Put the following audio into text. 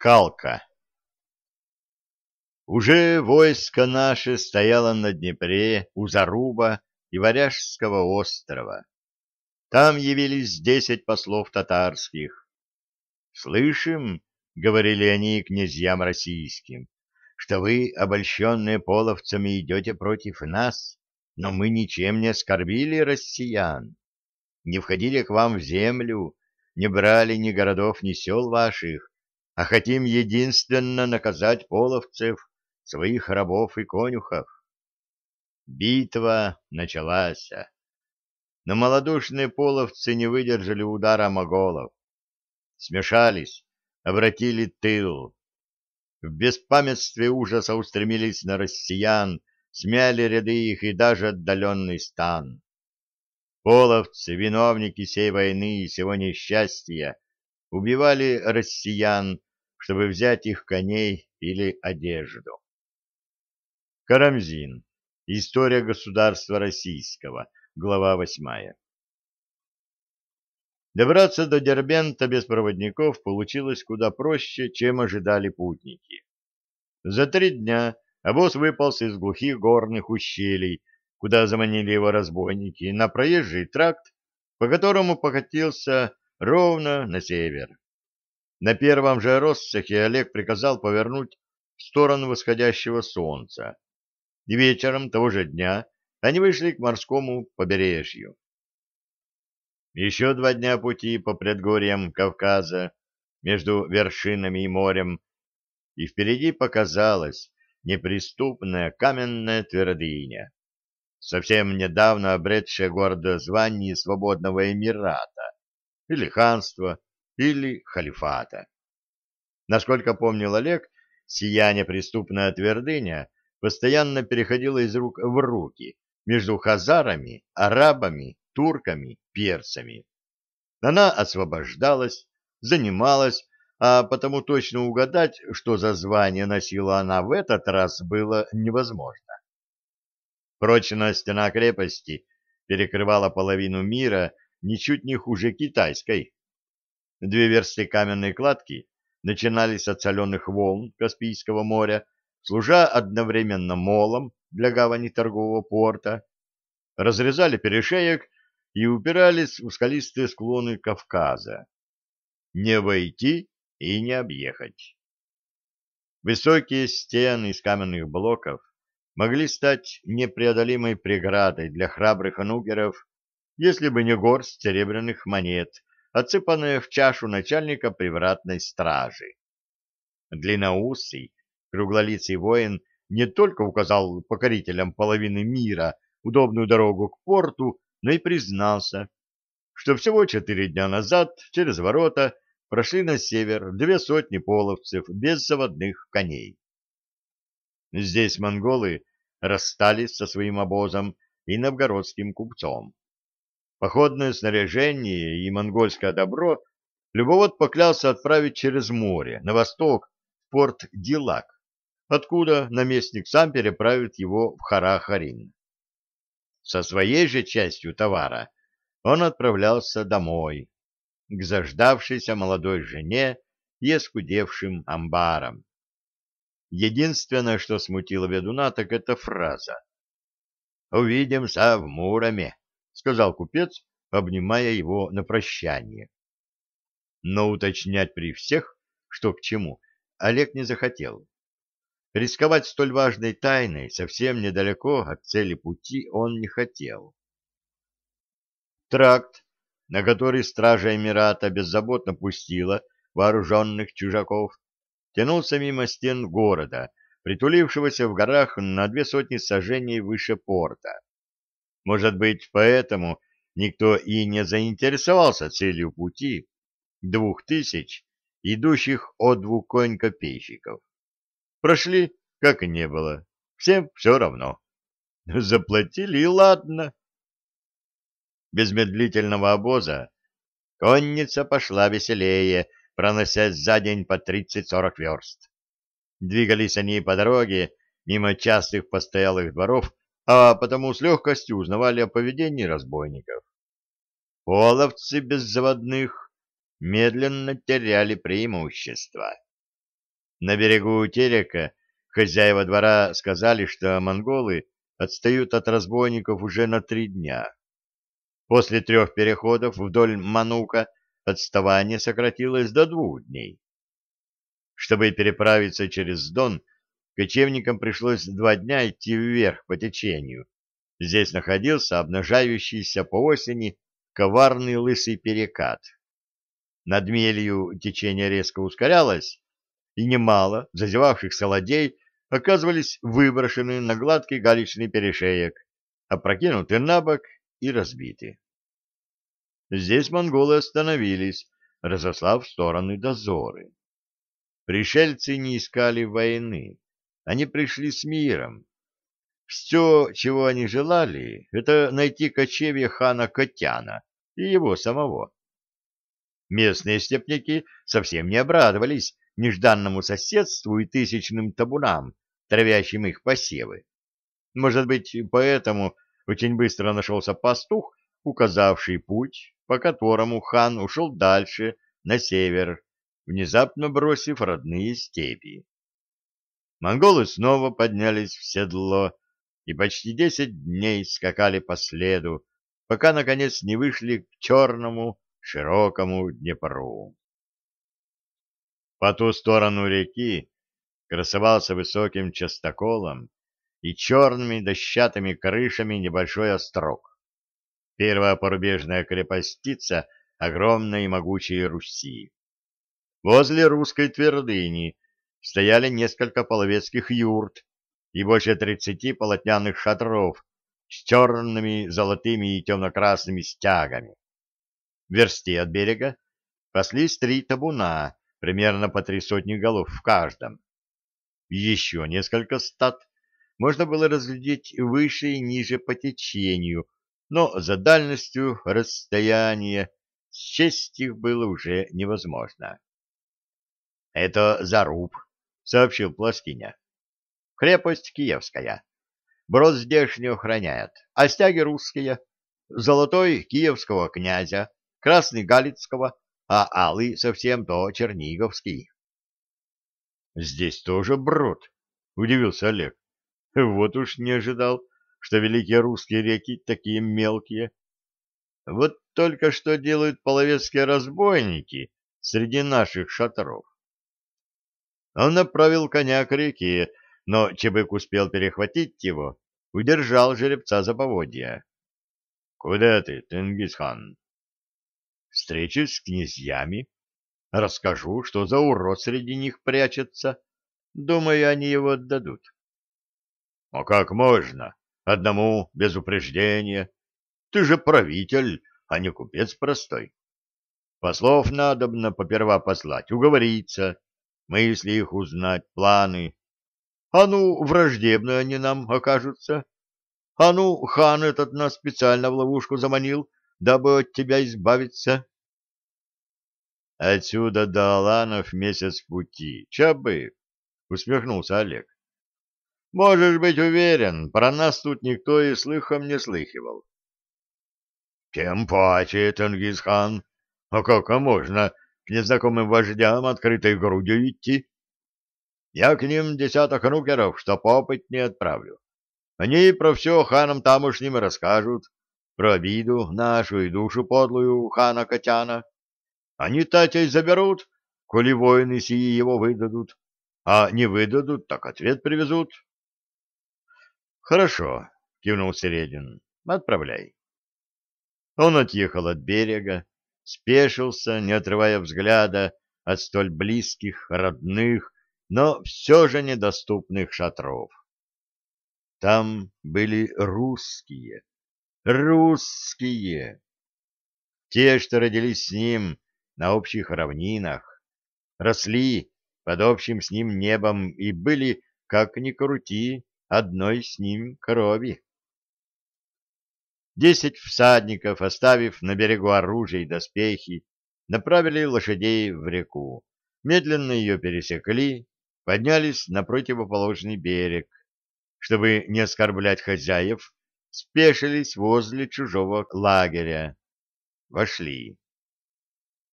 Калка Уже войско наше стояло на Днепре у Заруба и Варяжского острова. Там явились десять послов татарских. «Слышим, — говорили они князьям российским, — что вы, обольщенные половцами, идете против нас, но мы ничем не оскорбили россиян, не входили к вам в землю, не брали ни городов, ни сел ваших, а хотим единственно наказать половцев, своих рабов и конюхов. Битва началась. Но малодушные половцы не выдержали удара моголов. Смешались, обратили тыл. В беспамятстве ужаса устремились на россиян, смяли ряды их и даже отдаленный стан. Половцы, виновники сей войны и сего несчастья, убивали россиян, чтобы взять их коней или одежду. Карамзин. История государства российского. Глава восьмая. Добраться до Дербента без проводников получилось куда проще, чем ожидали путники. За три дня обоз выполз из глухих горных ущелий, куда заманили его разбойники, на проезжий тракт, по которому покатился ровно на север. На первом же россахе Олег приказал повернуть в сторону восходящего солнца. И вечером того же дня они вышли к морскому побережью. Еще два дня пути по предгорьям Кавказа между вершинами и морем, и впереди показалась неприступная каменная твердыня, совсем недавно обретшая гордое звание свободного эмирата или ханства, или халифата. Насколько помнил Олег, сия неприступная твердыня постоянно переходила из рук в руки между хазарами, арабами, турками, перцами. Она освобождалась, занималась, а потому точно угадать, что за звание носила она в этот раз, было невозможно. Прочная стена крепости перекрывала половину мира ничуть не хуже китайской, Две версты каменной кладки начинались от соленых волн Каспийского моря, служа одновременно молом для гавани торгового порта, разрезали перешеек и упирались в скалистые склоны Кавказа. Не войти и не объехать. Высокие стены из каменных блоков могли стать непреодолимой преградой для храбрых анугеров, если бы не горсть серебряных монет, отсыпанное в чашу начальника привратной стражи. Длинноусый, круглолицый воин не только указал покорителям половины мира удобную дорогу к порту, но и признался, что всего четыре дня назад через ворота прошли на север две сотни половцев без заводных коней. Здесь монголы расстались со своим обозом и новгородским купцом. Походное снаряжение и монгольское добро любовод поклялся отправить через море, на восток, в порт Дилак, откуда наместник сам переправит его в Харахарин. Со своей же частью товара он отправлялся домой, к заждавшейся молодой жене и оскудевшим амбарам. Единственное, что смутило ведуна, так это фраза «Увидимся в Муроме» сказал купец, обнимая его на прощание. Но уточнять при всех, что к чему, Олег не захотел. Рисковать столь важной тайной совсем недалеко от цели пути он не хотел. Тракт, на который стража Эмирата беззаботно пустила вооруженных чужаков, тянулся мимо стен города, притулившегося в горах на две сотни сажений выше порта. Может быть, поэтому никто и не заинтересовался целью пути двух тысяч, идущих от двух конь-копейщиков. Прошли, как и не было. Всем все равно. Заплатили, и ладно. Без медлительного обоза конница пошла веселее, проносясь за день по тридцать-сорок верст. Двигались они по дороге мимо частых постоялых дворов а потому с легкостью узнавали о поведении разбойников. Половцы без заводных медленно теряли преимущество. На берегу Терека хозяева двора сказали, что монголы отстают от разбойников уже на три дня. После трех переходов вдоль Манука отставание сократилось до двух дней. Чтобы переправиться через Дон, кочевникам пришлось два дня идти вверх по течению. Здесь находился обнажающийся по осени коварный лысый перекат. Над мелью течение резко ускорялось, и немало зазевавшихся ладей оказывались выброшены на гладкий галечный перешеек, опрокинуты на бок и разбиты. Здесь монголы остановились, разослав в стороны дозоры. Пришельцы не искали войны, они пришли с миром. Все, чего они желали, это найти кочевье хана Котяна и его самого. Местные степняки совсем не обрадовались нежданному соседству и тысячным табунам, травящим их посевы. Может быть, поэтому очень быстро нашелся пастух, указавший путь, по которому хан ушел дальше, на север, внезапно бросив родные степи. Монголы снова поднялись в седло и почти десять дней скакали по следу, пока, наконец, не вышли к черному, широкому Днепру. По ту сторону реки красовался высоким частоколом и черными дощатыми крышами небольшой острог. Первая порубежная крепостица огромной и могучей Руси. Возле русской твердыни стояли несколько половецких юрт и больше тридцати полотняных шатров с черными, золотыми и темно-красными стягами. В версте от берега паслись три табуна, примерно по три сотни голов в каждом. Еще несколько стад можно было разглядеть выше и ниже по течению, но за дальностью расстояния счесть их было уже невозможно. — Это Заруб, — сообщил Пластиня. — Крепость Киевская. Брод здешний охраняет, а стяги русские. Золотой киевского князя, красный галицкого, а алый совсем то черниговский. — Здесь тоже брод, — удивился Олег. — Вот уж не ожидал, что великие русские реки такие мелкие. Вот только что делают половецкие разбойники среди наших шатров. Он направил коня к реке, но Чебык успел перехватить его, удержал жеребца за поводья. — Куда ты, Тенгисхан? — Встречусь с князьями. Расскажу, что за урод среди них прячется. Думаю, они его отдадут. — А как можно? Одному, без упреждения. Ты же правитель, а не купец простой. Послов надобно поперва послать, уговориться, мысли их узнать, планы. А ну, враждебно они нам окажутся. А ну, хан этот нас специально в ловушку заманил, дабы от тебя избавиться. Отсюда до Аланов месяц пути. Чабы, — усмехнулся Олег. Можешь быть уверен, про нас тут никто и слыхом не слыхивал. — Тем паче, Тенгизхан. А как а можно к незнакомым вождям открытой грудью идти? Я к ним десяток нукеров, что попыть не отправлю. Они про все ханам тамошним расскажут, про обиду нашу и душу подлую хана Котяна. Они Татей заберут, коли воины сии его выдадут, а не выдадут, так ответ привезут. Хорошо, кивнул Середин. Отправляй. Он отъехал от берега, спешился, не отрывая взгляда от столь близких, родных, но все же недоступных шатров. Там были русские, русские, те, что родились с ним на общих равнинах, росли под общим с ним небом и были, как ни крути, одной с ним крови. Десять всадников, оставив на берегу оружие и доспехи, направили лошадей в реку, медленно ее пересекли, поднялись на противоположный берег, чтобы не оскорблять хозяев, спешились возле чужого лагеря. Вошли.